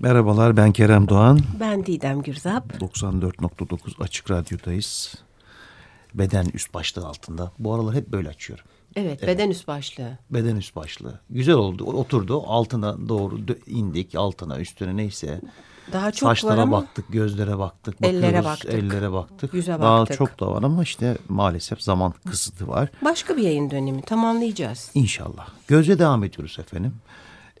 Merhabalar ben Kerem Doğan. Ben Didem Gürzap. 94.9 Açık Radyo'dayız. Beden üst başlığı altında. Bu aralar hep böyle açıyorum. Evet, evet. beden üst başlığı. Beden üst başlığı. Güzel oldu. Oturdu. Altına doğru indik. Altına üstüne neyse. Daha çok Saçlara var ama baktık, gözlere baktık, ellere baktık. ellere baktık. Yüze Daha baktık. çok da var ama işte maalesef zaman kısıtı var. Başka bir yayın dönemi tamamlayacağız. İnşallah. Göze devam ediyoruz efendim.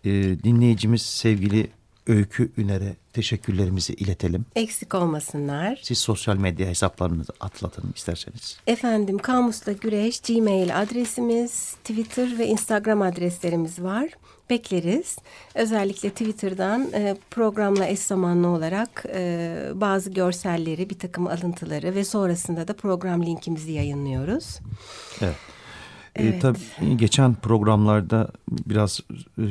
Ee, dinleyicimiz sevgili Öykü Üner'e teşekkürlerimizi iletelim. Eksik olmasınlar. Siz sosyal medya hesaplarınızı atlatın isterseniz. Efendim Kamusla Güreş Gmail adresimiz, Twitter ve Instagram adreslerimiz var. Bekleriz. Özellikle Twitter'dan e, programla eş zamanlı olarak e, bazı görselleri, bir takım alıntıları ve sonrasında da program linkimizi yayınlıyoruz. Evet. Evet. E, tabii geçen programlarda biraz e,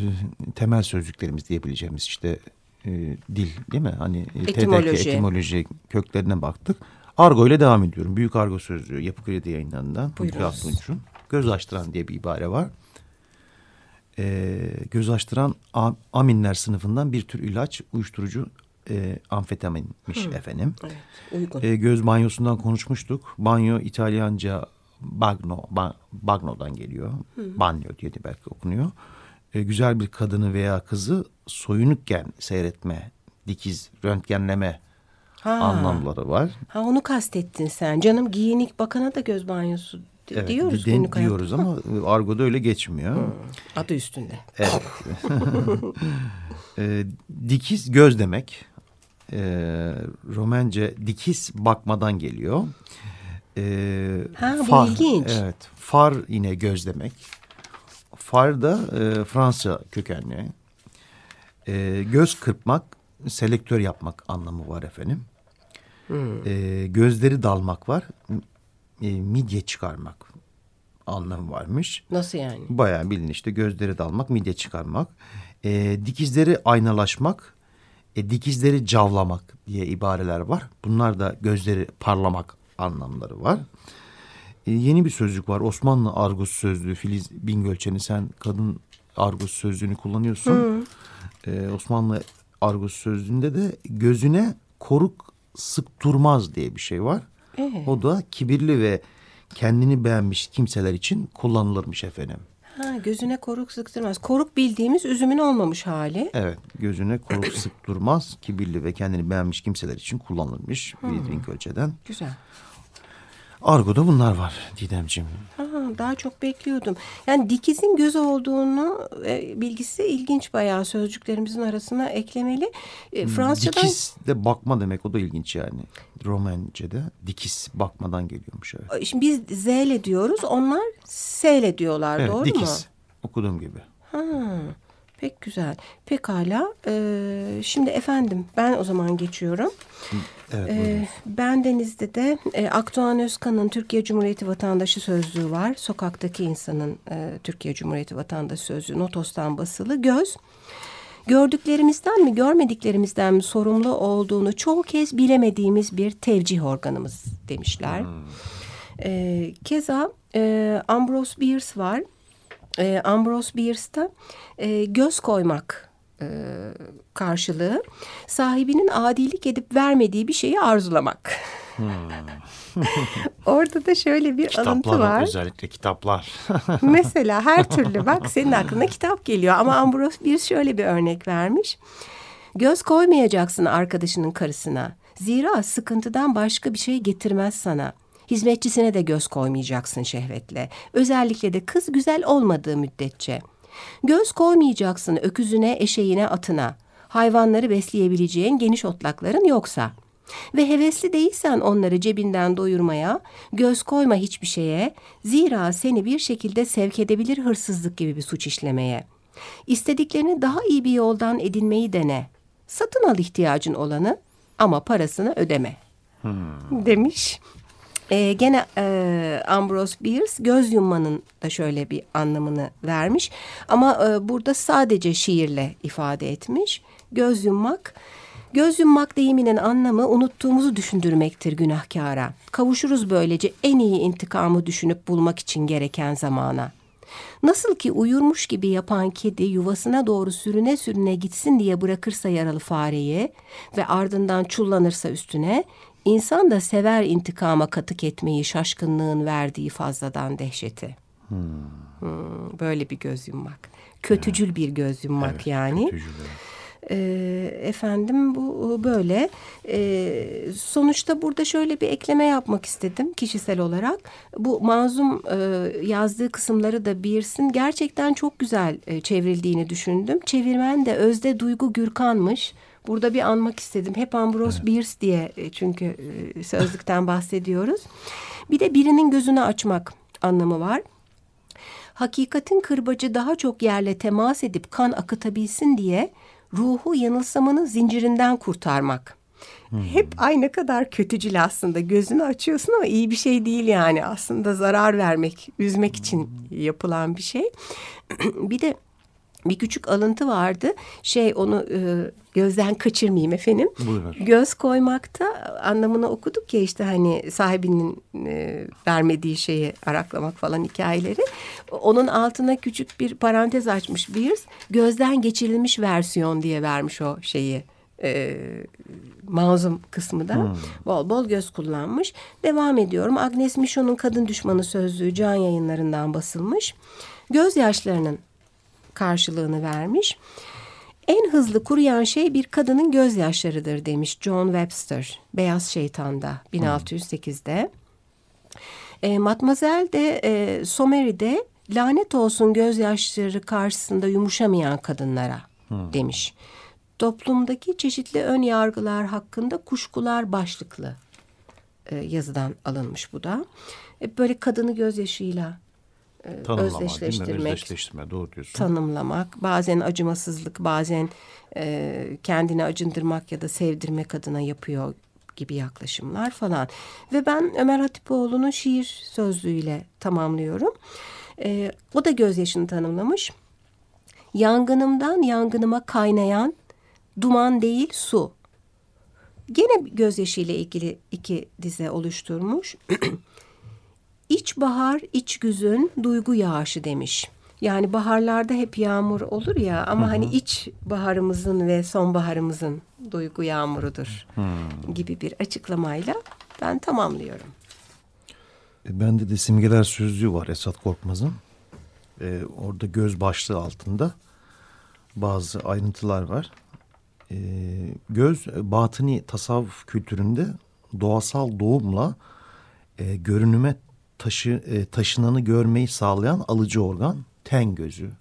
temel sözcüklerimiz diyebileceğimiz işte e, dil değil mi? Hani Etimoloji. TDK, etimoloji köklerine baktık. Argo ile devam ediyorum. Büyük Argo Sözlüğü Yapı Kredi yayınlarından. Buyurunuz. Tunç'un. Göz açtıran diye bir ibare var. E, göz açtıran am- aminler sınıfından bir tür ilaç, uyuşturucu e, amfetaminmiş efendim. Evet, uygun. E, göz banyosundan konuşmuştuk. Banyo İtalyanca bagno, ba, bagno'dan geliyor. Banyo diye de belki okunuyor. E, güzel bir kadını veya kızı soyunukken seyretme, dikiz, röntgenleme Ha. anlamları var. Ha onu kastettin sen. Canım giyinik bakana da göz banyosu Evet, diyoruz den- günlük hayatta. diyoruz ama e, argoda öyle geçmiyor. Adı üstünde. Evet. E, dikiz göz demek. E, Romence dikiz bakmadan geliyor. E, Ha, bu ilginç. Evet. Far yine göz demek. Far da e, Fransa kökenli. E, göz kırpmak, selektör yapmak anlamı var efendim. Hmm. E, gözleri dalmak var. E, midye çıkarmak anlamı varmış. Nasıl yani? Bayağı bilin işte gözleri dalmak, midye çıkarmak. E, dikizleri aynalaşmak, e, dikizleri cavlamak diye ibareler var. Bunlar da gözleri parlamak anlamları var. E, yeni bir sözcük var. Osmanlı argus sözlüğü. Filiz Bingölçen'i sen kadın argus sözlüğünü kullanıyorsun. E, Osmanlı argus sözlüğünde de gözüne koruk sık durmaz diye bir şey var. Ee? O da kibirli ve kendini beğenmiş kimseler için kullanılırmış efendim. Ha, gözüne koruk sıktırmaz. Koruk bildiğimiz üzümün olmamış hali. Evet gözüne koruk sık durmaz kibirli ve kendini beğenmiş kimseler için kullanılmış Filiz Bingölçe'den. Güzel. Argo'da bunlar var Didemciğim. Ha, daha çok bekliyordum. Yani dikizin göz olduğunu e, bilgisi ilginç bayağı sözcüklerimizin arasına eklemeli. E, Fransızcadan Dikiz de bakma demek o da ilginç yani. Romence'de dikiz bakmadan geliyormuş evet. şimdi biz Z ile diyoruz. Onlar S ile diyorlar Evet doğru dikiz mu? okuduğum gibi. Ha, pek güzel. Pekala. Ee, şimdi efendim ben o zaman geçiyorum. Evet Ee, buyurun. Bendeniz'de de e, Akdoğan Özkan'ın Türkiye Cumhuriyeti Vatandaşı Sözlüğü var. Sokaktaki insanın e, Türkiye Cumhuriyeti Vatandaşı Sözlüğü Notos'tan basılı. Göz gördüklerimizden mi görmediklerimizden mi sorumlu olduğunu çoğu kez bilemediğimiz bir tevcih organımız demişler. Ee, keza e, Ambrose Bierce var. E, Ambrose Bierce'da e, göz koymak e, karşılığı sahibinin adilik edip vermediği bir şeyi arzulamak. Orada da şöyle bir alıntı Kitaplar var. özellikle kitaplar. Mesela her türlü bak senin aklına kitap geliyor ama Ambrose bir şöyle bir örnek vermiş. Göz koymayacaksın arkadaşının karısına. Zira sıkıntıdan başka bir şey getirmez sana. Hizmetçisine de göz koymayacaksın şehvetle. Özellikle de kız güzel olmadığı müddetçe. Göz koymayacaksın öküzüne, eşeğine, atına. Hayvanları besleyebileceğin geniş otlakların yoksa. Ve hevesli değilsen onları cebinden doyurmaya, göz koyma hiçbir şeye, zira seni bir şekilde sevk edebilir hırsızlık gibi bir suç işlemeye. İstediklerini daha iyi bir yoldan edinmeyi dene. Satın al ihtiyacın olanı ama parasını ödeme. Demiş. Ee, gene e, Ambrose Bierce göz yummanın da şöyle bir anlamını vermiş. Ama e, burada sadece şiirle ifade etmiş. Göz yummak, göz yummak deyiminin anlamı unuttuğumuzu düşündürmektir günahkara. Kavuşuruz böylece en iyi intikamı düşünüp bulmak için gereken zamana. Nasıl ki uyurmuş gibi yapan kedi yuvasına doğru sürüne sürüne gitsin diye bırakırsa yaralı fareyi ve ardından çullanırsa üstüne, insan da sever intikama katık etmeyi şaşkınlığın verdiği fazladan dehşeti. Hmm. Hmm, böyle bir göz yummak. Kötücül evet. bir göz yummak evet, yani. Kötücül, evet. E, efendim bu böyle. E, sonuçta burada şöyle bir ekleme yapmak istedim kişisel olarak. Bu mazum e, yazdığı kısımları da Beers'in gerçekten çok güzel e, çevrildiğini düşündüm. Çevirmen de Özde Duygu Gürkan'mış. Burada bir anmak istedim. Hep Ambrose evet. Bierce diye e, çünkü e, sözlükten bahsediyoruz. Bir de birinin gözünü açmak anlamı var hakikatin kırbacı daha çok yerle temas edip kan akıtabilsin diye ruhu yanılsamanın zincirinden kurtarmak. Hmm. Hep aynı kadar kötücül aslında. Gözünü açıyorsun ama iyi bir şey değil yani. Aslında zarar vermek, üzmek için yapılan bir şey. bir de bir küçük alıntı vardı. Şey onu e, gözden kaçırmayayım efendim. Buyurun. Göz koymakta anlamını okuduk ya işte hani sahibinin e, vermediği şeyi araklamak falan hikayeleri. Onun altına küçük bir parantez açmış Beers. Gözden geçirilmiş versiyon diye vermiş o şeyi e, mazum kısmı da hmm. bol bol göz kullanmış. Devam ediyorum. Agnes Michon'un Kadın Düşmanı Sözlüğü can yayınlarından basılmış. Gözyaşlarının karşılığını vermiş. En hızlı kuruyan şey bir kadının gözyaşlarıdır demiş John Webster Beyaz Şeytan'da 1608'de. E, Matmazel de e, Somery'de lanet olsun gözyaşları karşısında yumuşamayan kadınlara hmm. demiş. Toplumdaki çeşitli ön yargılar hakkında kuşkular başlıklı e, yazıdan alınmış bu da. E, böyle kadını gözyaşıyla Tanımlamak, özdeşleştirmek, özdeşleştirme, doğru diyorsun. tanımlamak, bazen acımasızlık, bazen e, kendini acındırmak ya da sevdirmek adına yapıyor gibi yaklaşımlar falan. Ve ben Ömer Hatipoğlu'nun şiir sözlüğüyle tamamlıyorum. E, o da gözyaşını tanımlamış. Yangınımdan yangınıma kaynayan duman değil su. Gene gözyaşı ile ilgili iki dize oluşturmuş. İç bahar, iç güzün duygu yağışı demiş. Yani baharlarda hep yağmur olur ya ama hı hı. hani iç baharımızın ve sonbaharımızın duygu yağmurudur hı. gibi bir açıklamayla ben tamamlıyorum. E, bende de simgeler sözlüğü var Esat Korkmaz'ın. Ee, orada göz başlığı altında bazı ayrıntılar var. Ee, göz batıni tasavvuf kültüründe doğasal doğumla e, görünüme taşı, e, taşınanı görmeyi sağlayan alıcı organ ten gözü.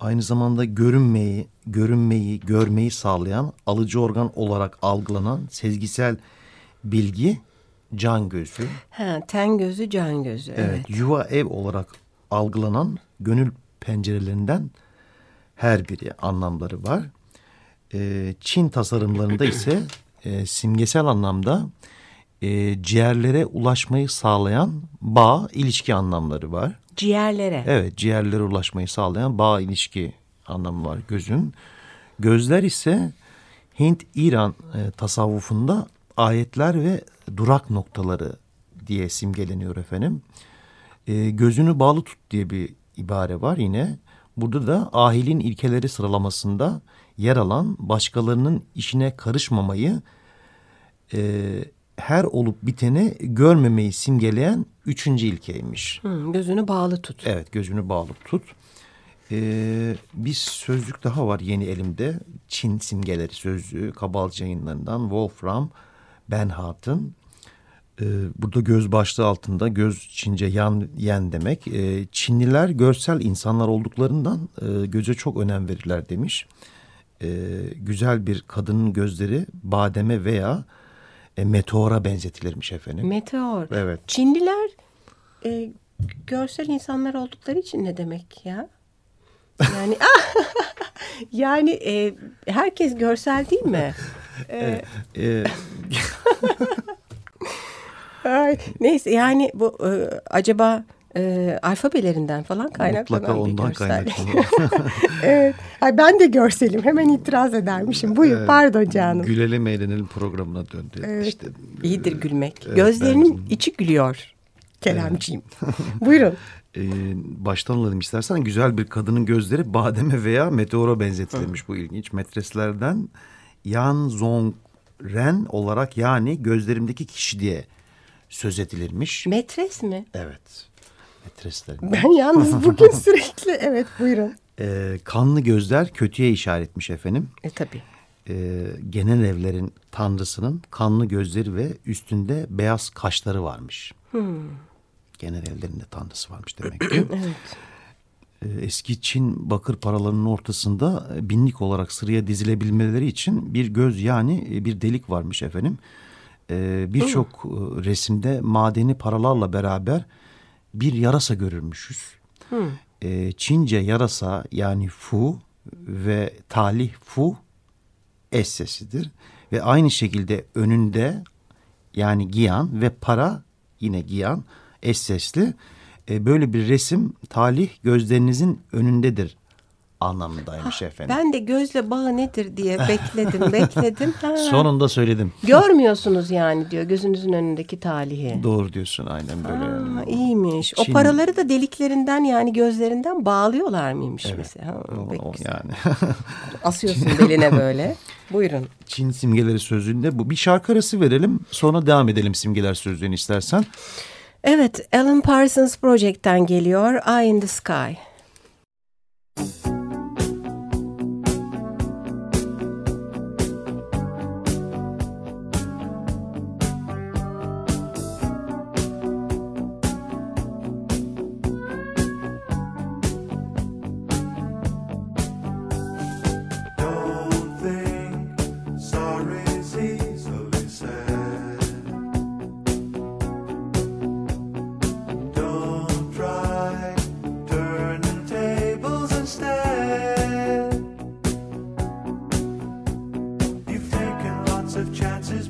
Aynı zamanda görünmeyi, görünmeyi, görmeyi sağlayan alıcı organ olarak algılanan sezgisel bilgi can gözü. Ha, ten gözü, can gözü. Evet, evet. yuva ev olarak algılanan gönül pencerelerinden her biri anlamları var. Ee, Çin tasarımlarında ise e, simgesel anlamda e, ciğerlere ulaşmayı sağlayan bağ ilişki anlamları var. Ciğerlere? Evet ciğerlere ulaşmayı sağlayan bağ ilişki anlamı var gözün. Gözler ise Hint-İran e, tasavvufunda ayetler ve durak noktaları diye simgeleniyor efendim. E, gözünü bağlı tut diye bir ibare var yine. Burada da ahilin ilkeleri sıralamasında yer alan başkalarının işine karışmamayı e, her olup biteni görmemeyi simgeleyen üçüncü ilkeymiş. Gözünü bağlı tut. Evet gözünü bağlı tut. Ee, bir sözlük daha var yeni elimde. Çin simgeleri sözlüğü Kabalcı yayınlarından Wolfram Benhart'ın. Ee, burada göz başlığı altında göz Çince yan yen demek. Ee, Çinliler görsel insanlar olduklarından e, göze çok önem verirler demiş. Ee, güzel bir kadının gözleri bademe veya e, meteora benzetilirmiş efendim. Meteor. Evet. Çinliler e, görsel insanlar oldukları için ne demek ya? Yani yani e, herkes görsel değil mi? E, e, Ay, neyse yani bu e, acaba e, alfabelerinden falan kaynaklanan Mutlaka ondan kaynaklanıyor. evet. Ay ben de görselim. Hemen itiraz edermişim. Buyur evet, pardon canım. Gülelim eğlenelim programına döndü. Evet. İşte, İyidir gülmek. Evet, Gözlerinin ben... içi gülüyor. kelamcıyım. Buyurun. Ee, baştan alalım istersen. Güzel bir kadının gözleri bademe veya meteora benzetilmiş bu ilginç. Metreslerden Yan Zong Ren olarak yani gözlerimdeki kişi diye söz edilirmiş. Metres mi? Evet. Metresler. Ben yalnız bugün sürekli evet buyurun. Ee, kanlı gözler kötüye işaretmiş efendim. E tabii. Ee, genel evlerin tanrısının kanlı gözleri ve üstünde beyaz kaşları varmış. Genel evlerinde tanrısı varmış demek ki. Evet. Ee, eski Çin bakır paralarının ortasında e, binlik olarak sıraya dizilebilmeleri için bir göz yani e, bir delik varmış efendim. Birçok e, resimde madeni paralarla beraber bir yarasa görürmüşüz. Ee, Çince yarasa yani fu ve talih fu es sesidir. Ve aynı şekilde önünde yani giyan ve para yine giyan es sesli. E, böyle bir resim talih gözlerinizin önündedir anlamındaymış efendim. Ben de gözle bağı nedir diye bekledim bekledim. Ha. Sonunda söyledim. Görmüyorsunuz yani diyor gözünüzün önündeki talihi. Doğru diyorsun aynen böyle. Ha, iyiymiş. O Çin- paraları da deliklerinden yani gözlerinden bağlıyorlar mıymış Evet. mesela? Ha, O- o yani. Asıyorsun beline böyle. Buyurun. Çin simgeleri sözlüğünde bu. Bir şarkı arası verelim sonra devam edelim simgeler sözlüğünü istersen. Evet, Alan Parsons Project'ten geliyor Eye in the Sky. Don't of chances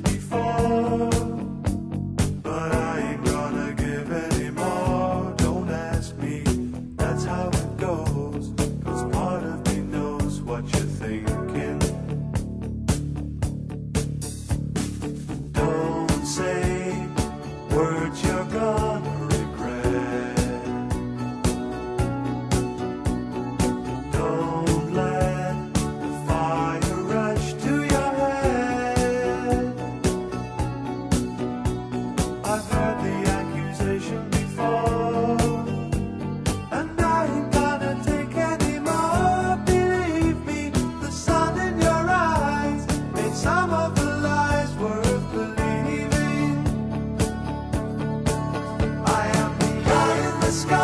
sky,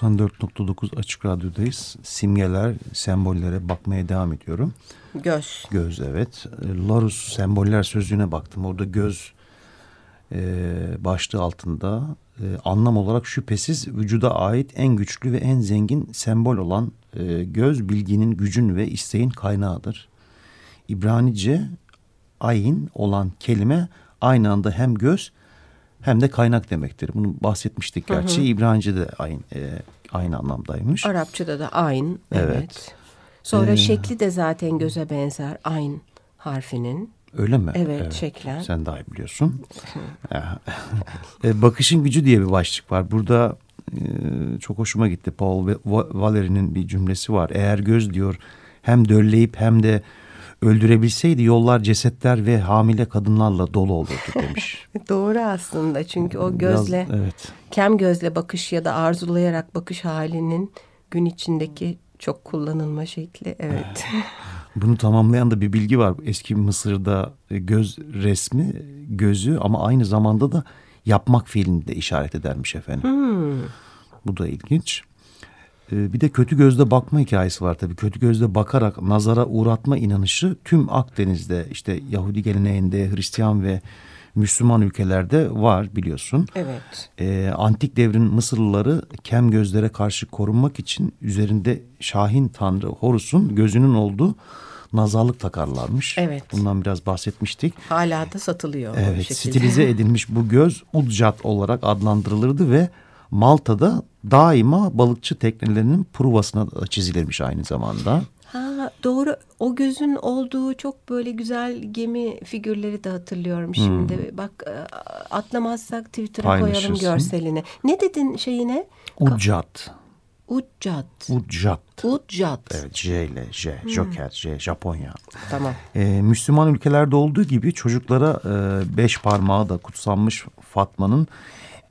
94.9 Açık Radyo'dayız. Simgeler, sembollere bakmaya devam ediyorum. Göz. Göz evet. E, Larus semboller sözlüğüne baktım. Orada göz e, başlığı altında e, anlam olarak şüphesiz vücuda ait en güçlü ve en zengin sembol olan e, göz bilginin, gücün ve isteğin kaynağıdır. İbranice ayin olan kelime aynı anda hem göz hem de kaynak demektir. Bunu bahsetmiştik gerçi. İbranice'de ayin, e, aynı anlamdaymış. Arapçada da ayn. Evet. Evet. Sonra Ee, şekli de zaten göze benzer. Ayn harfinin. Öyle mi? Evet, şeklen. Sen daha iyi biliyorsun. E, Bakışın gücü diye bir başlık var. Burada e, çok hoşuma gitti. Paul Ve- Va- Valeri'nin bir cümlesi var. Eğer göz diyor hem dölleyip hem de öldürebilseydi yollar cesetler ve hamile kadınlarla dolu olurdu demiş. Doğru aslında çünkü o Biraz- gözle, evet. kem gözle bakış ya da arzulayarak bakış halinin gün içindeki çok kullanılma şekli. Evet. Bunu tamamlayan da bir bilgi var. Eski Mısır'da e, göz resmi gözü ama aynı zamanda da yapmak fiilini de işaret edermiş efendim. Bu da ilginç. E, Bir de kötü gözle bakma hikayesi var tabii. Kötü gözle bakarak nazara uğratma inanışı tüm Akdeniz'de işte Yahudi geleneğinde Hristiyan ve Müslüman ülkelerde var biliyorsun. Evet. Ee, antik devrin Mısırlıları kem gözlere karşı korunmak için üzerinde Şahin Tanrı Horus'un gözünün olduğu nazarlık takarlarmış. Evet. Bundan biraz bahsetmiştik. Hala da satılıyor. Evet, stilize edilmiş bu göz Udjat olarak adlandırılırdı ve Malta'da daima balıkçı teknelerinin pruvasına da çizilirmiş aynı zamanda. Ha, doğru. O gözün olduğu çok böyle güzel gemi figürleri de hatırlıyorum şimdi. Bak e, atlamazsak Twitter'a koyalım görselini. Ne dedin şeyine? Udjat. Uccat. Udjat. Uccat. Evet, J ile J. Joker, J. Japonya. Tamam. Ee, Müslüman ülkelerde olduğu gibi çocuklara e, beş parmağı da kutsanmış Fatma'nın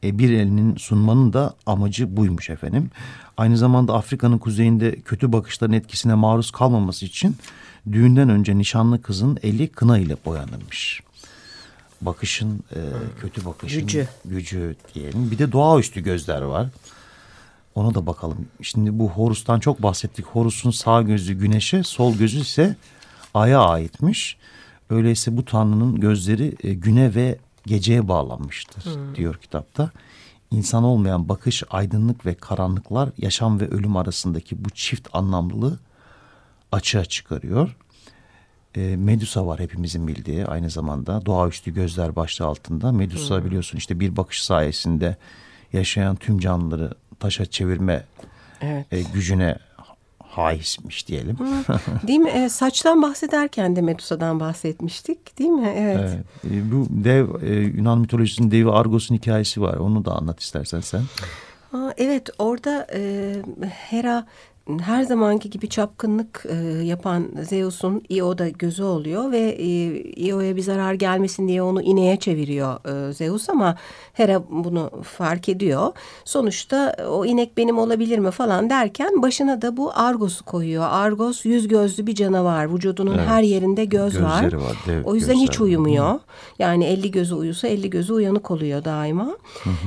e, bir elinin sunmanın da amacı buymuş efendim. Aynı zamanda Afrika'nın kuzeyinde kötü bakışların etkisine maruz kalmaması için düğünden önce nişanlı kızın eli kına ile boyanırmış. Bakışın e, kötü bakışın Gücü. gücü diyelim. Bir de doğaüstü gözler var. Ona da bakalım. Şimdi bu Horus'tan çok bahsettik. Horus'un sağ gözü güneşe, sol gözü ise aya aitmiş. Öyleyse bu tanrının gözleri e, güne ve geceye bağlanmıştır diyor kitapta. İnsan olmayan bakış, aydınlık ve karanlıklar yaşam ve ölüm arasındaki bu çift anlamlılığı açığa çıkarıyor. E, Medusa var hepimizin bildiği aynı zamanda doğaüstü gözler başlığı altında. Medusa biliyorsun işte bir bakış sayesinde yaşayan tüm canlıları taşa çevirme Evet. e, gücüne haismiş diyelim. Değil mi? E, saçtan bahsederken de Medusa'dan bahsetmiştik. Değil mi? Evet. Evet. E, bu dev e, Yunan mitolojisinin devi Argos'un hikayesi var. Onu da anlat istersen sen. Aa, evet orada e, Hera her zamanki gibi çapkınlık e, yapan Zeus'un Io'da gözü oluyor ve e, Io'ya bir zarar gelmesin diye onu ineğe çeviriyor e, Zeus ama Hera bunu fark ediyor. Sonuçta o inek benim olabilir mi falan derken başına da bu Argos'u koyuyor. Argos yüz gözlü bir canavar. Vücudunun Evet. her yerinde göz var. Gözleri var, dev O yüzden gözler hiç var. uyumuyor. Yani 50 gözü uyusa 50 gözü uyanık oluyor daima.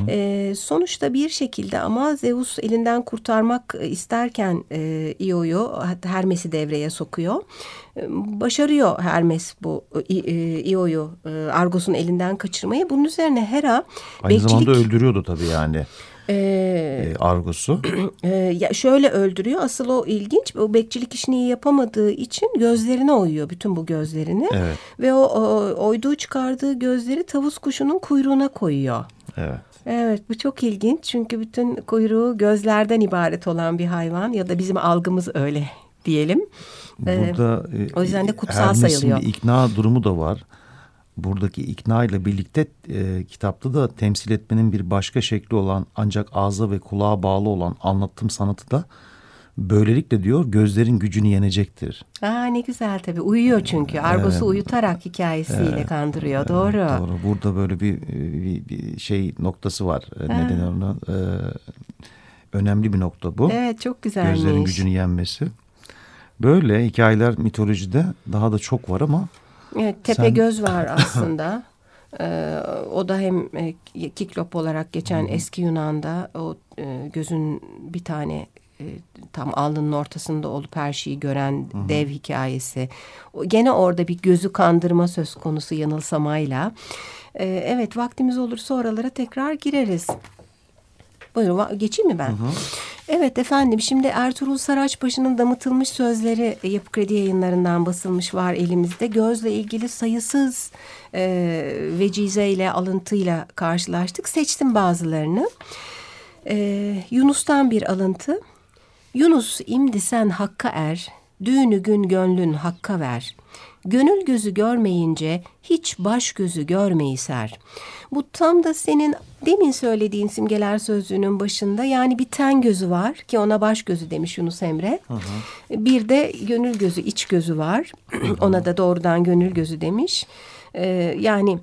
Ee, sonuçta bir şekilde ama Zeus elinden kurtarmak isterken e, Io'yu Hermes'i devreye sokuyor. E, Başarıyor Hermes bu e, e, Io'yu e, Argos'un elinden kaçırmayı. Bunun üzerine Hera Aynı bekçilik zamanda öldürüyordu tabii yani e, e, Argos'u. e, ya şöyle öldürüyor. Asıl o ilginç. O bekçilik işini iyi yapamadığı için gözlerine oyuyor bütün bu gözlerini. Evet. Ve o, o oyduğu çıkardığı gözleri tavus kuşunun kuyruğuna koyuyor. Evet. Evet bu çok ilginç çünkü bütün kuyruğu gözlerden ibaret olan bir hayvan ya da bizim algımız öyle diyelim. Ee, Burada e, o yüzden de kutsal Hermes'in sayılıyor. bir ikna durumu da var. Buradaki ikna ile birlikte e, kitapta da temsil etmenin bir başka şekli olan ancak ağza ve kulağa bağlı olan anlatım sanatı da böylelikle diyor gözlerin gücünü yenecektir. Aa, ne güzel tabii uyuyor çünkü Argos'u Evet. uyutarak hikayesiyle kandırıyor doğru. Doğru. Burada böyle bir, bir, bir şey noktası var. E, Neden ona e, önemli bir nokta bu. Evet çok güzelmiş. Gözlerin gücünü yenmesi. Böyle hikayeler mitolojide daha da çok var ama Evet tepe Sen- göz var aslında. Ee, o da hem e, kiklop olarak geçen eski Yunan'da o e, gözün bir tane e, tam alnının ortasında olup her şeyi gören dev hikayesi. O, gene orada bir gözü kandırma söz konusu yanılsamayla. Ee, evet vaktimiz olursa oralara tekrar gireriz. Buyurun geçeyim mi ben? Evet efendim şimdi Ertuğrul Saraçbaşı'nın damıtılmış sözleri e, Yapı Kredi yayınlarından basılmış var elimizde. Gözle ilgili sayısız e, vecizeyle alıntıyla karşılaştık. Seçtim bazılarını. E, Yunus'tan bir alıntı. Yunus imdi sen hakka er, düğünü gün gönlün hakka ver. Gönül gözü görmeyince hiç baş gözü görmeyi ser. Bu tam da senin demin söylediğin simgeler sözlüğünün başında yani bir ten gözü var ki ona baş gözü demiş Yunus Emre. Bir de gönül gözü, iç gözü var. ona da doğrudan gönül gözü demiş. Ee, yani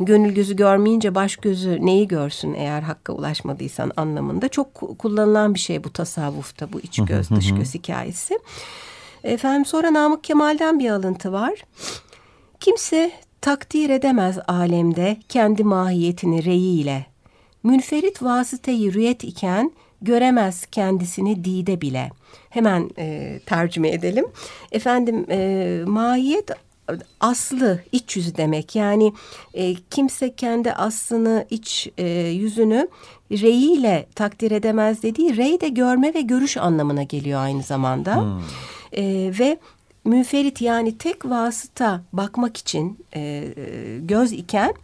gönül gözü görmeyince baş gözü neyi görsün eğer hakka ulaşmadıysan anlamında. Çok ku- kullanılan bir şey bu tasavvufta bu iç göz dış göz hikayesi. Efendim sonra Namık Kemal'den bir alıntı var. Kimse takdir edemez alemde kendi mahiyetini reyiyle. Münferit vasıteyi rüyet iken göremez kendisini dide bile. Hemen e, tercüme edelim. Efendim e, mahiyet aslı iç yüzü demek. Yani e, kimse kendi aslını iç e, yüzünü reyiyle takdir edemez dediği rey de görme ve görüş anlamına geliyor aynı zamanda. E, ve münferit yani tek vasıta bakmak için e, göz iken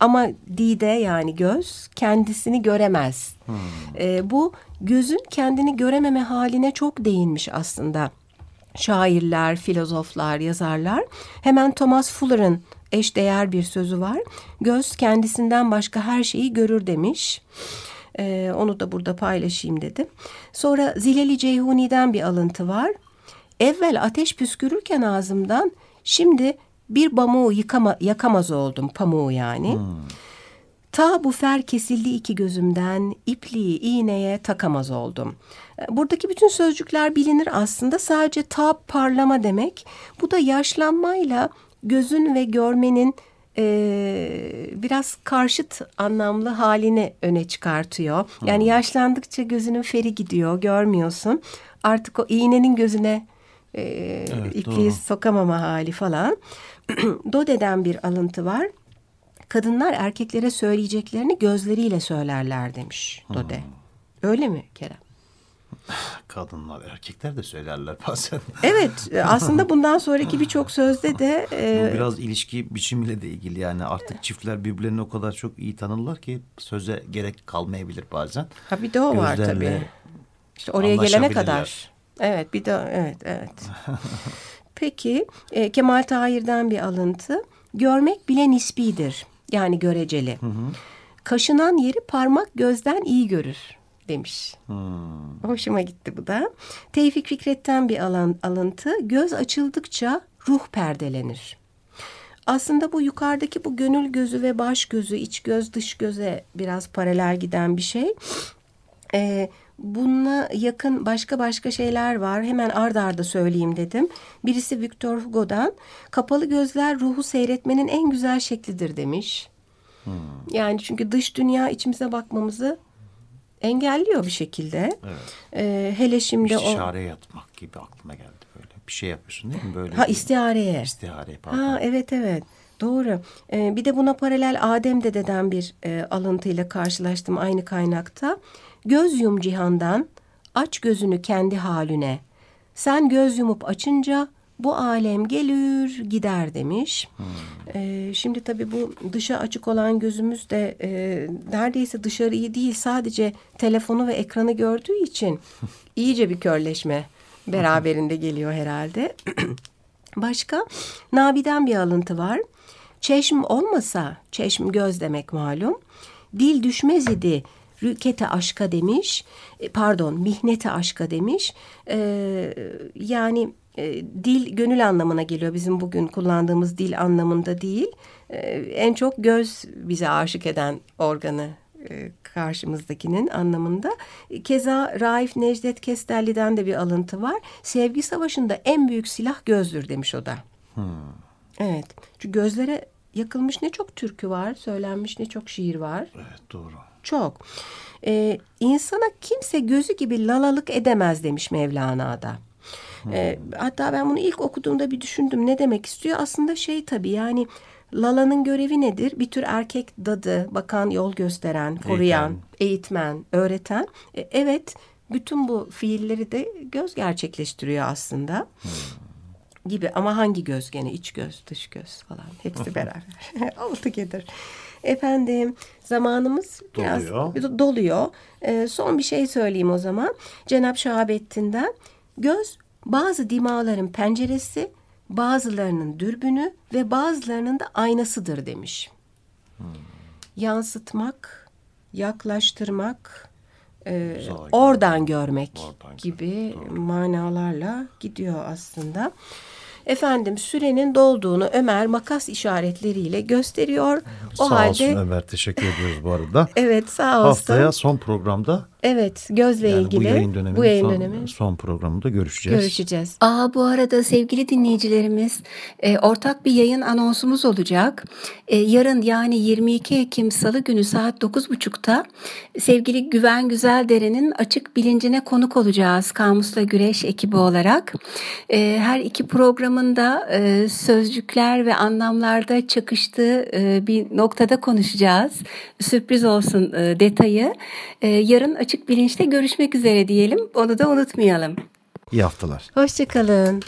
ama dide yani göz kendisini göremez. E, bu gözün kendini görememe haline çok değinmiş aslında şairler, filozoflar, yazarlar. Hemen Thomas Fuller'ın eşdeğer bir sözü var. Göz kendisinden başka her şeyi görür demiş. Ee, onu da burada paylaşayım dedim. Sonra Zileli Ceyhuni'den bir alıntı var. Evvel ateş püskürürken ağzımdan şimdi bir pamuğu yıkama, yakamaz oldum pamuğu yani. Ta bu fer kesildi iki gözümden, ipliği iğneye takamaz oldum. E, Buradaki bütün sözcükler bilinir aslında sadece ta parlama demek. Bu da yaşlanmayla gözün ve görmenin e, biraz karşıt anlamlı halini öne çıkartıyor. Yani yaşlandıkça gözünün feri gidiyor, görmüyorsun. Artık o iğnenin gözüne e, Evet, ipliği doğru. sokamama hali falan. Dode'den bir alıntı var. Kadınlar erkeklere söyleyeceklerini gözleriyle söylerler demiş Dode. Öyle mi Kerem? Kadınlar, erkekler de söylerler bazen. Evet e, aslında bundan sonraki birçok sözde de e, Bu biraz ilişki biçimiyle de ilgili yani artık çiftler birbirlerini o kadar çok iyi tanırlar ki söze gerek kalmayabilir bazen. ha bir de o var Gözlerle tabii. İşte oraya gelene kadar. Evet bir de evet evet. Peki e, Kemal Tahir'den bir alıntı. Görmek bile nisbidir. Yani göreceli. Kaşınan yeri parmak gözden iyi görür demiş. Hmm. Hoşuma gitti bu da. Tevfik Fikret'ten bir alan, alıntı. Göz açıldıkça ruh perdelenir. Aslında bu yukarıdaki bu gönül gözü ve baş gözü, iç göz dış göze biraz paralel giden bir şey. Ee, bununla yakın başka başka şeyler var. Hemen ard arda söyleyeyim dedim. Birisi Victor Hugo'dan kapalı gözler ruhu seyretmenin en güzel şeklidir demiş. Yani çünkü dış dünya içimize bakmamızı engelliyor bir şekilde. Ee, hele şimdi o İstişare yatmak gibi aklıma geldi böyle. Bir şey yapıyorsun değil mi? Böyle ha istihareye. İstihare pardon. Ha evet evet doğru. Ee, bir de buna paralel Adem dededen bir e, alıntıyla karşılaştım aynı kaynakta. Göz yum cihandan aç gözünü kendi haline. Sen göz yumup açınca bu alem gelir gider demiş. Ee, şimdi tabii bu dışa açık olan gözümüz de e, neredeyse dışarıyı değil sadece telefonu ve ekranı gördüğü için iyice bir körleşme beraberinde geliyor herhalde. Başka Nabi'den bir alıntı var. Çeşm olmasa, çeşm göz demek malum. Dil düşmez idi rükete aşka demiş. E, Pardon mihnete aşka demiş. Ee, yani e, dil gönül anlamına geliyor. Bizim bugün kullandığımız dil anlamında değil. Ee, en çok göz bize aşık eden organı e, karşımızdakinin anlamında. Keza Raif Necdet Kestelli'den de bir alıntı var. Sevgi savaşında en büyük silah gözdür demiş o da. Evet. Çünkü gözlere yakılmış ne çok türkü var, söylenmiş ne çok şiir var. Evet doğru. Çok. Ee, insana kimse gözü gibi lalalık edemez demiş Mevlana'da. Ee, hatta ben bunu ilk okuduğumda bir düşündüm ne demek istiyor? Aslında şey tabii yani Lala'nın görevi nedir? Bir tür erkek dadı, bakan, yol gösteren, koruyan, eğitmen, öğreten. E, evet bütün bu fiilleri de göz gerçekleştiriyor aslında. Gibi ama hangi göz gene iç göz dış göz falan hepsi beraber all together. Efendim zamanımız biraz Doluyor. doluyor. Ee, son bir şey söyleyeyim o zaman. Cenab Şahabettin'den göz bazı dimağların penceresi, bazılarının dürbünü ve bazılarının da aynasıdır demiş. Yansıtmak, yaklaştırmak, e, oradan görmek Oradan gibi manalarla gidiyor aslında. Efendim sürenin dolduğunu Ömer makas işaretleriyle gösteriyor. O Sağ halde olsun Ömer teşekkür ediyoruz bu arada. evet sağ olsun. Haftaya son programda Evet gözle yani ilgili bu yayın döneminin bu yayın son, dönemi son programında görüşeceğiz. görüşeceğiz. Aa, bu arada sevgili dinleyicilerimiz e, ortak bir yayın anonsumuz olacak. E, yarın yani 22 Ekim Salı günü saat 9.30'da sevgili Güven Güzeldere'nin açık bilincine konuk olacağız Kamusla Güreş ekibi olarak. E, her iki programın da e, sözcükler ve anlamlarda çakıştığı e, bir noktada konuşacağız. Sürpriz olsun e, detayı. E, yarın açık bilinçte görüşmek üzere diyelim. Onu da unutmayalım. İyi haftalar. Hoşçakalın.